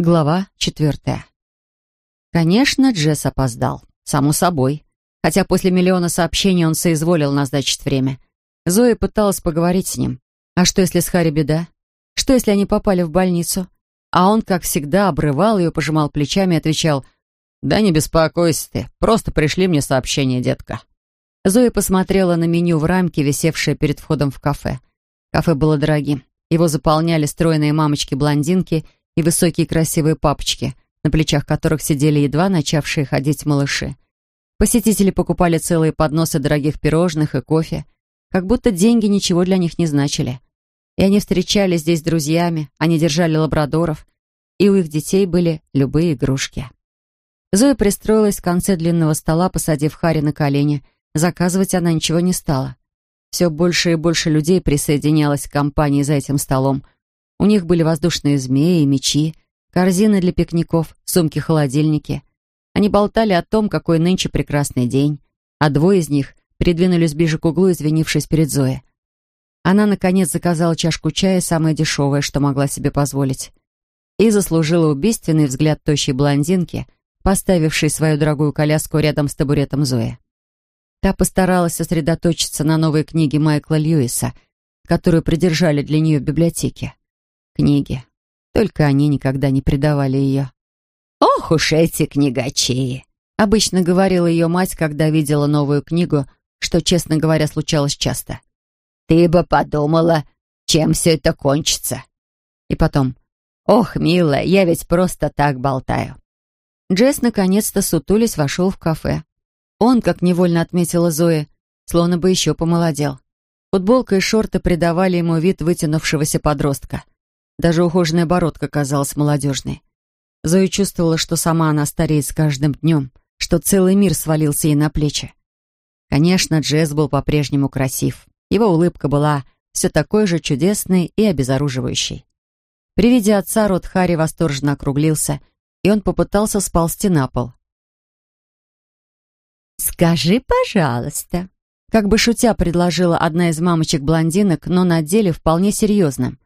Глава четвертая. Конечно, Джесс опоздал. Само собой. Хотя после миллиона сообщений он соизволил назначить время. Зоя пыталась поговорить с ним. А что, если с Харри беда? Что, если они попали в больницу? А он, как всегда, обрывал ее, пожимал плечами и отвечал «Да не беспокойся ты, просто пришли мне сообщение, детка». Зоя посмотрела на меню в рамке, висевшее перед входом в кафе. Кафе было дорогим. Его заполняли стройные мамочки-блондинки – и высокие красивые папочки, на плечах которых сидели едва начавшие ходить малыши. Посетители покупали целые подносы дорогих пирожных и кофе, как будто деньги ничего для них не значили. И они встречались здесь с друзьями, они держали лабрадоров, и у их детей были любые игрушки. Зоя пристроилась в конце длинного стола, посадив Хари на колени. Заказывать она ничего не стала. Все больше и больше людей присоединялось к компании за этим столом — у них были воздушные змеи, мечи, корзины для пикников, сумки-холодильники. Они болтали о том, какой нынче прекрасный день, а двое из них придвинулись ближе к углу, извинившись перед Зоей. Она, наконец, заказала чашку чая, самое дешевое, что могла себе позволить, и заслужила убийственный взгляд тощей блондинки, поставившей свою дорогую коляску рядом с табуретом Зои. Та постаралась сосредоточиться на новой книге Майкла Льюиса, которую придержали для нее в библиотеке книги. Только они никогда не предавали ее. «Ох уж эти книгачи!» Обычно говорила ее мать, когда видела новую книгу, что, честно говоря, случалось часто. «Ты бы подумала, чем все это кончится!» И потом, «Ох, милая, я ведь просто так болтаю!» Джесс наконец-то сутулись вошел в кафе. Он, как невольно отметила Зоя, словно бы еще помолодел. Футболка и шорты придавали ему вид вытянувшегося подростка — даже ухоженная бородка казалась молодежной. Зоя чувствовала, что сама она стареет с каждым днем, что целый мир свалился ей на плечи. Конечно, Джесс был по-прежнему красив. Его улыбка была все такой же чудесной и обезоруживающей. При виде отца рот Харри восторженно округлился, и он попытался сползти на пол. «Скажи, пожалуйста», как бы шутя предложила одна из мамочек-блондинок, но на деле вполне серьезно.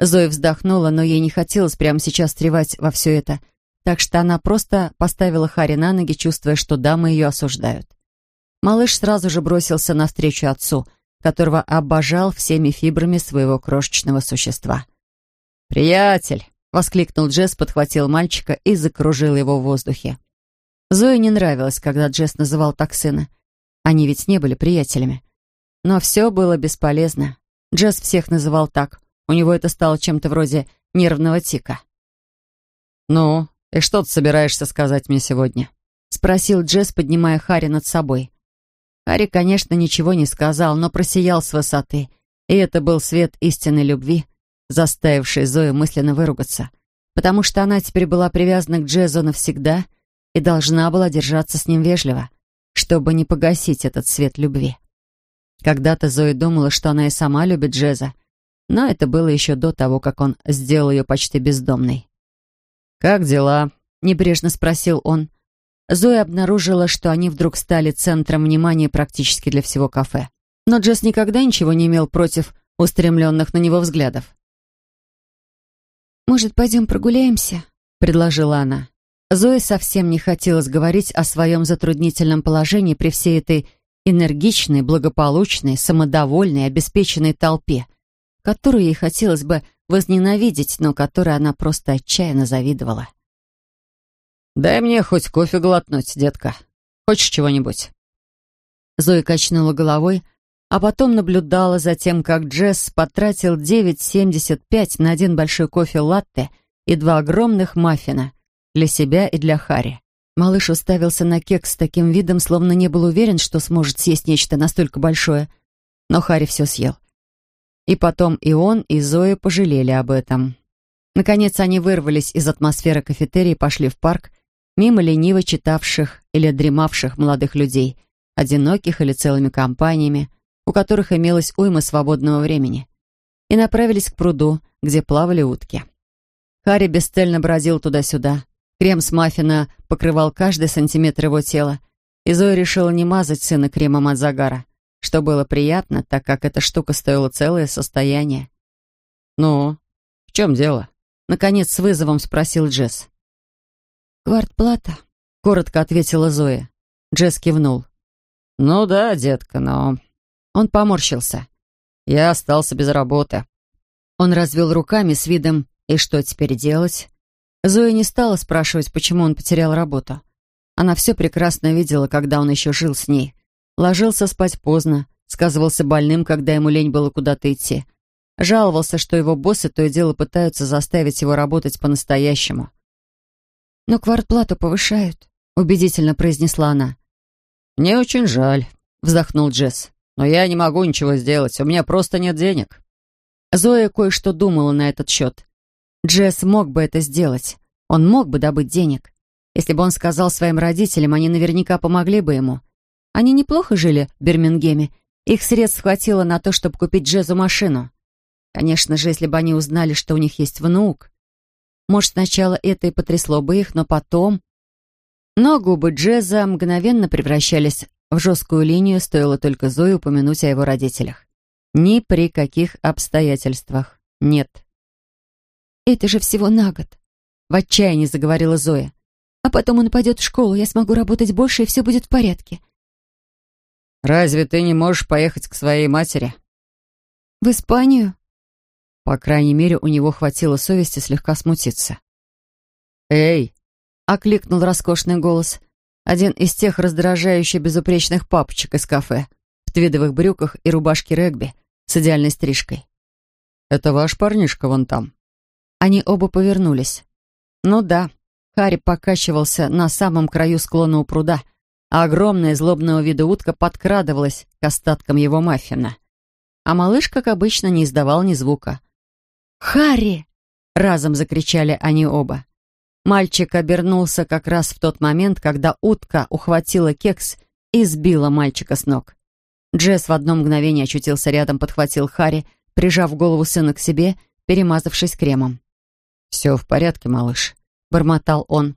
Зоя вздохнула, но ей не хотелось прямо сейчас стревать во все это, так что она просто поставила Хари на ноги, чувствуя, что дамы ее осуждают. Малыш сразу же бросился навстречу отцу, которого обожал всеми фибрами своего крошечного существа. «Приятель!» — воскликнул Джесс, подхватил мальчика и закружил его в воздухе. Зое не нравилось, когда Джесс называл так сына. Они ведь не были приятелями. Но все было бесполезно. Джесс всех называл так. У него это стало чем-то вроде нервного тика. «Ну, и что ты собираешься сказать мне сегодня?» — спросил Джесс, поднимая Харри над собой. Харри, конечно, ничего не сказал, но просиял с высоты, и это был свет истинной любви, заставивший Зою мысленно выругаться, потому что она теперь была привязана к Джезу навсегда и должна была держаться с ним вежливо, чтобы не погасить этот свет любви. Когда-то Зоя думала, что она и сама любит Джеза, но это было еще до того, как он сделал ее почти бездомной. «Как дела?» — небрежно спросил он. Зоя обнаружила, что они вдруг стали центром внимания практически для всего кафе. Но Джесс никогда ничего не имел против устремленных на него взглядов. «Может, пойдем прогуляемся?» — предложила она. Зоя совсем не хотелось говорить о своем затруднительном положении при всей этой энергичной, благополучной, самодовольной, обеспеченной толпе — которую ей хотелось бы возненавидеть, но которой она просто отчаянно завидовала. «Дай мне хоть кофе глотнуть, детка. Хочешь чего-нибудь?» Зоя качнула головой, а потом наблюдала за тем, как Джесс потратил 9,75 на один большой кофе-латте и два огромных маффина для себя и для Харри. Малыш уставился на кекс с таким видом, словно не был уверен, что сможет съесть нечто настолько большое. Но Харри все съел. И потом и он, и Зоя пожалели об этом. Наконец они вырвались из атмосферы кафетерия и пошли в парк, мимо лениво читавших или дремавших молодых людей, одиноких или целыми компаниями, у которых имелось уйма свободного времени, и направились к пруду, где плавали утки. Харри бесцельно бродил туда-сюда. Крем с маффина покрывал каждый сантиметр его тела, и Зоя решила не мазать сына кремом от загара что было приятно, так как эта штука стоила целое состояние. «Ну, в чем дело?» Наконец, с вызовом спросил Джесс. «Квартплата», — коротко ответила Зоя. Джесс кивнул. «Ну да, детка, но...» Он поморщился. «Я остался без работы». Он развел руками с видом «И что теперь делать?» Зоя не стала спрашивать, почему он потерял работу. Она все прекрасно видела, когда он еще жил с ней. Ложился спать поздно, сказывался больным, когда ему лень было куда-то идти. Жаловался, что его боссы то и дело пытаются заставить его работать по-настоящему. «Но квартплату повышают», — убедительно произнесла она. «Мне очень жаль», — вздохнул Джесс. «Но я не могу ничего сделать, у меня просто нет денег». Зоя кое-что думала на этот счет. Джесс мог бы это сделать. Он мог бы добыть денег. Если бы он сказал своим родителям, они наверняка помогли бы ему. Они неплохо жили в Бирмингеме. Их средств хватило на то, чтобы купить Джезу машину. Конечно же, если бы они узнали, что у них есть внук. Может, сначала это и потрясло бы их, но потом... Но губы Джеза мгновенно превращались в жесткую линию, стоило только Зое упомянуть о его родителях. Ни при каких обстоятельствах. Нет. «Это же всего на год», — в отчаянии заговорила Зоя. «А потом он пойдет в школу, я смогу работать больше, и все будет в порядке. «Разве ты не можешь поехать к своей матери?» «В Испанию?» По крайней мере, у него хватило совести слегка смутиться. «Эй!» — окликнул роскошный голос. Один из тех раздражающе безупречных папочек из кафе, в твидовых брюках и рубашке регби с идеальной стрижкой. «Это ваш парнишка вон там?» Они оба повернулись. Ну да, Харри покачивался на самом краю склона у пруда — а огромная злобного вида утка подкрадывалась к остаткам его маффина. А малыш, как обычно, не издавал ни звука. «Харри!» — разом закричали они оба. Мальчик обернулся как раз в тот момент, когда утка ухватила кекс и сбила мальчика с ног. Джесс в одно мгновение очутился рядом, подхватил Харри, прижав голову сына к себе, перемазавшись кремом. «Все в порядке, малыш», — бормотал он.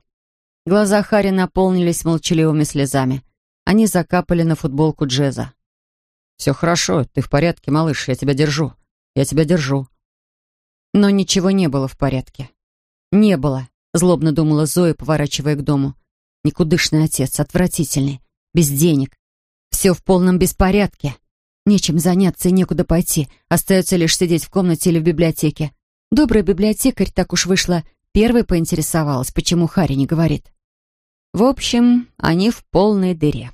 Глаза Харри наполнились молчаливыми слезами. Они закапали на футболку Джеза. «Все хорошо, ты в порядке, малыш, я тебя держу. Я тебя держу». Но ничего не было в порядке. «Не было», — злобно думала Зоя, поворачивая к дому. «Никудышный отец, отвратительный, без денег. Все в полном беспорядке. Нечем заняться и некуда пойти. Остается лишь сидеть в комнате или в библиотеке. Добрая библиотекарь, так уж вышла, первой поинтересовалась, почему Харри не говорит. В общем, они в полной дыре.